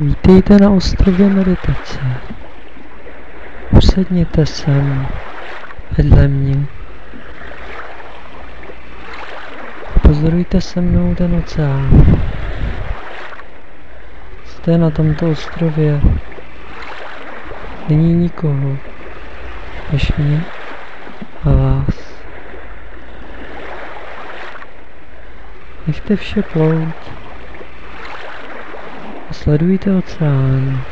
Vítejte na ostrově meditace. Usedněte sem vedle mě. Pozorujte se mnou ten oceán. Jste na tomto ostrově. Není nikoho, než mě a vás. Nechte vše plout sledujte oceán.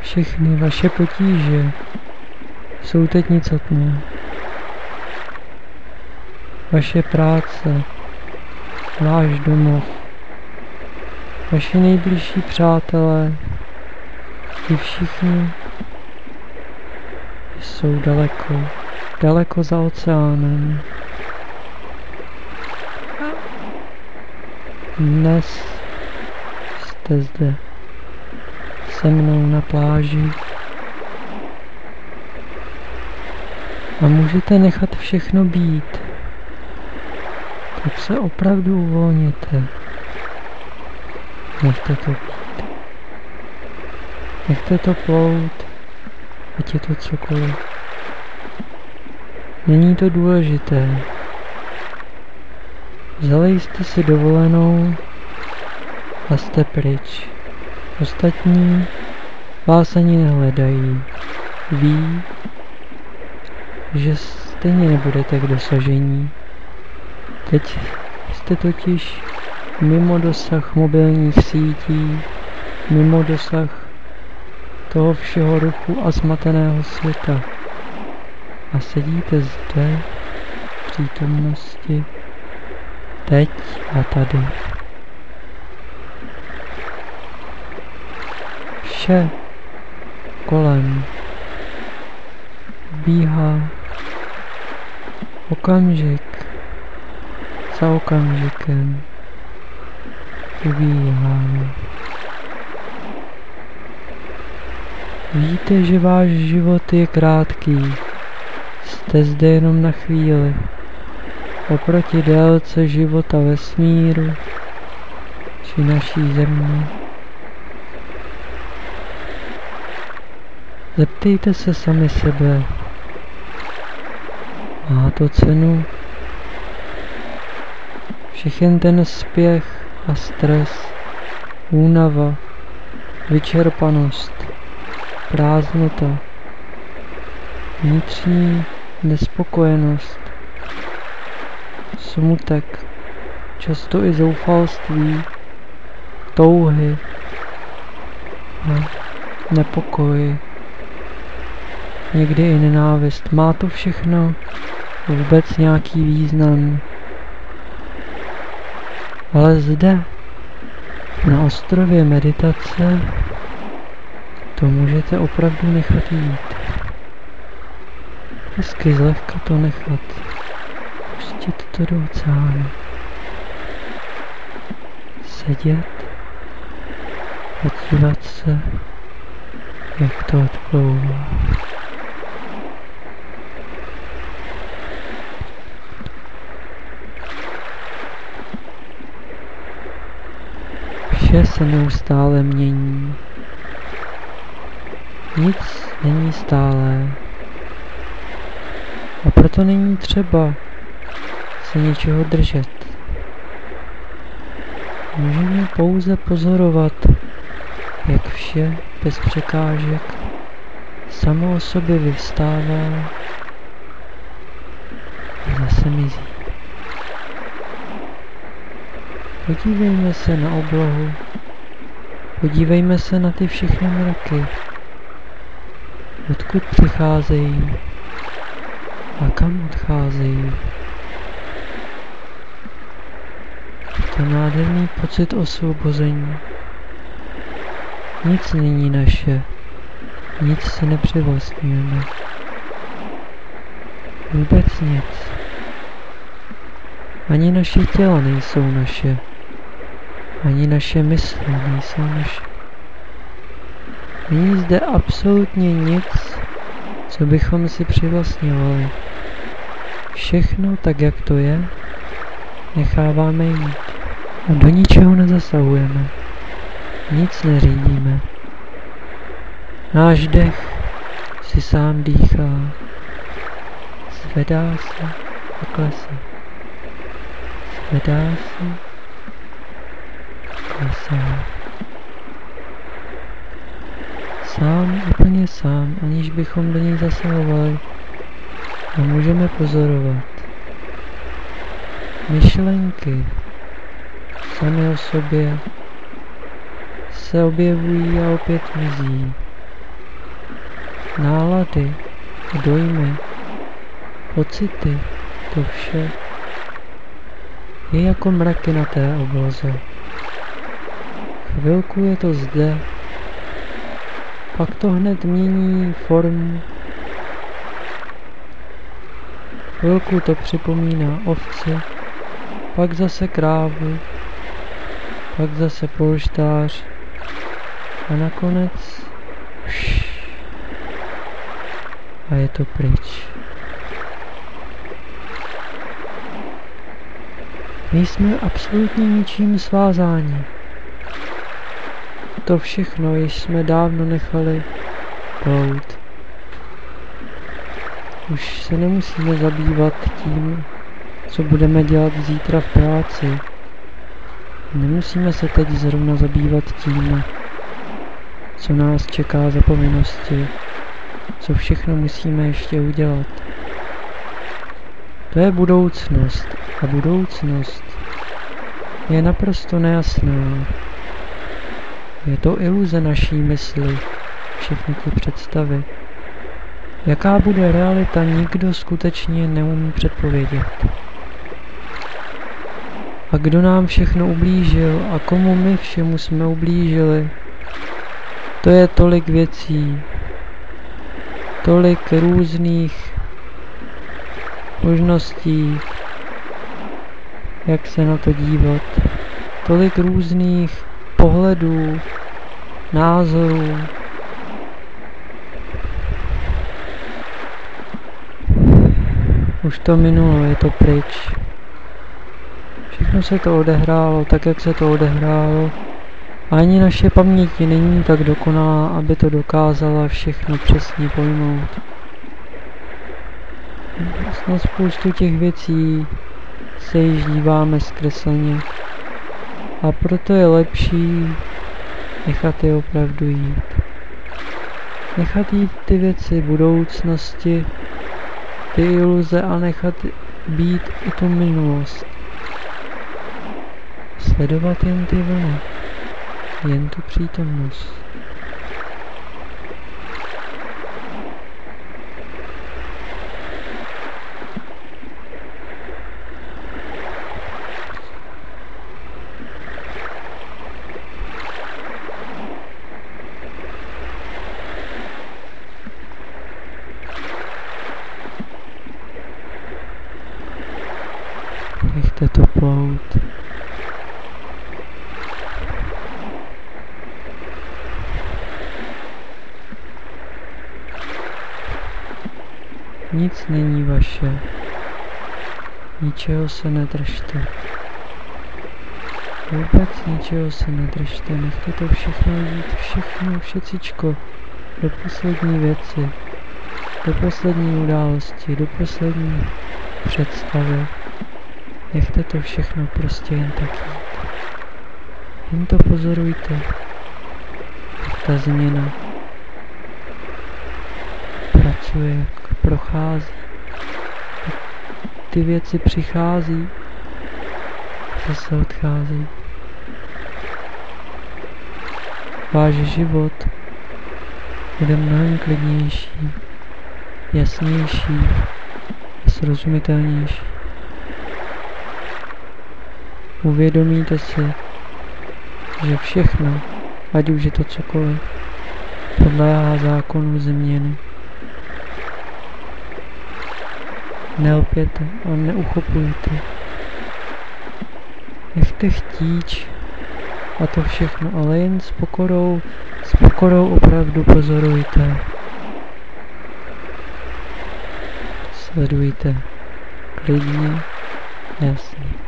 Všechny vaše potíže jsou teď nicotné. Vaše práce, váš domov, vaši nejbližší přátelé, ti všichni jsou daleko, daleko za oceánem. Dnes jste zde se mnou na pláži a můžete nechat všechno být. Tak se opravdu uvolněte. Nechte to být. Nechte to plout, ať je to cokoliv. Není to důležité. Vzali jste si dovolenou a jste pryč. Ostatní vás ani nehledají. Ví, že stejně nebudete k dosažení. Teď jste totiž mimo dosah mobilních sítí, mimo dosah toho všeho ruchu a zmateného světa. A sedíte zde v přítomnosti, teď a tady. Vše kolem bíhá okamžik za okamžikem ubíhá. Víte, že váš život je krátký. Jste zde jenom na chvíli. Oproti délce života vesmíru či naší země. Zeptejte se sami sebe. Má to cenu? Všechen ten spěch a stres, únava, vyčerpanost, prázdnota, vnitřní nespokojenost, smutek, často i zoufalství, touhy a nepokoj, někdy i nenávist. Má to všechno vůbec nějaký význam? Ale zde, na ostrově meditace, to můžete opravdu nechat jít. Hezky zlehka to nechat. Pustit to do oceánu. Sedět a dívat se, jak to odplouvá. Vše se neustále mění. Nic není stálé. A proto není třeba se něčeho držet. Můžeme pouze pozorovat, jak vše bez překážek samo o sobě vyvstává a zase mizí. Podívejme se na oblohu. Podívejme se na ty všechny mraky. Odkud přicházejí a kam odcházejí. To nádherný pocit osvobození. Nic není naše. Nic si nepřivlastňujeme. Vůbec nic. Ani naše těla nejsou naše. Ani naše mysli nejsou naše. Není zde absolutně nic, co bychom si přivlastňovali. Všechno tak, jak to je, necháváme jít a do ničeho nezasahujeme. Nic neřídíme. Náš dech si sám dýchá. Zvedá se a klesá. Zvedá se klesá. Sám, úplně sám, aniž bychom do něj zasahovali. A můžeme pozorovat. Myšlenky sami o sobě se objevují a opět mizí. Nálady, dojmy, pocity, to vše je jako mraky na té obloze. Chvilku je to zde, pak to hned mění formu. Chvilku to připomíná ovci, pak zase krávu, pak zase polštář a nakonec a je to pryč. My jsme absolutně ničím svázáni. To všechno již jsme dávno nechali plout. Už se nemusíme zabývat tím, co budeme dělat zítra v práci. Nemusíme se teď zrovna zabývat tím, co nás čeká za povinnosti, co všechno musíme ještě udělat. To je budoucnost a budoucnost je naprosto nejasná. Je to iluze naší mysli, všechny ty představy. Jaká bude realita, nikdo skutečně neumí předpovědět. A kdo nám všechno ublížil a komu my všemu jsme ublížili, to je tolik věcí, tolik různých možností, jak se na to dívat, tolik různých pohledů, názorů. Už to minulo, je to pryč. Všechno se to odehrálo tak, jak se to odehrálo. Ani naše paměti není tak dokonalá, aby to dokázala všechno přesně pojmout. Na spoustu těch věcí se již díváme zkresleně. A proto je lepší nechat je opravdu jít. Nechat jít ty věci budoucnosti, ty iluze a nechat být i tu minulost. Sledovat jen ty vlny, jen tu přítomnost. Nechte to plout. Nic není vaše. Ničeho se nedržte. Vůbec ničeho se nedržte, nechte to všechno jít, všechno, všecičko, do poslední věci, do poslední události, do poslední představy. Nechte to všechno prostě jen tak jít. Jen to pozorujte. Jak ta změna pracuje, jak prochází. Ty věci přichází, zase odchází. Váš život bude mnohem klidnější, jasnější, srozumitelnější. Uvědomíte si, že všechno, ať už je to cokoliv, podléhá zákonu změny. Nelpěte a neuchopujte. Nechte chtíč a to všechno, ale jen s pokorou, s pokorou opravdu pozorujte. Sledujte klidně, jasně.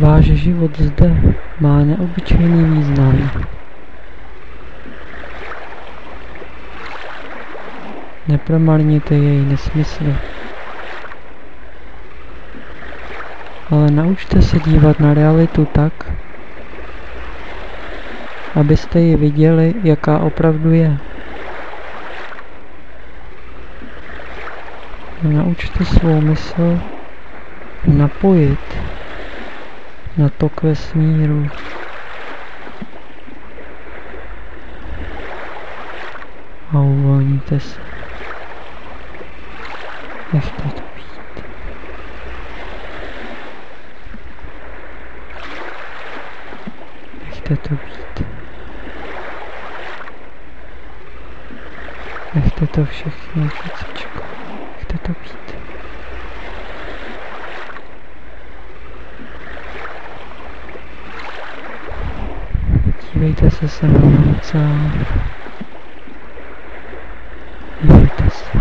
Váš život zde má neobyčejný význam. Nepromarněte jej nesmysly. Ale naučte se dívat na realitu tak, abyste ji viděli, jaká opravdu je. Naučte svou mysl napojit na tok vesmíru. A uvolníte se. Nechte to být. Nechte to být. Nechte to všechno, srdcičko. Nechte to být. this is the moment, so... Here it is.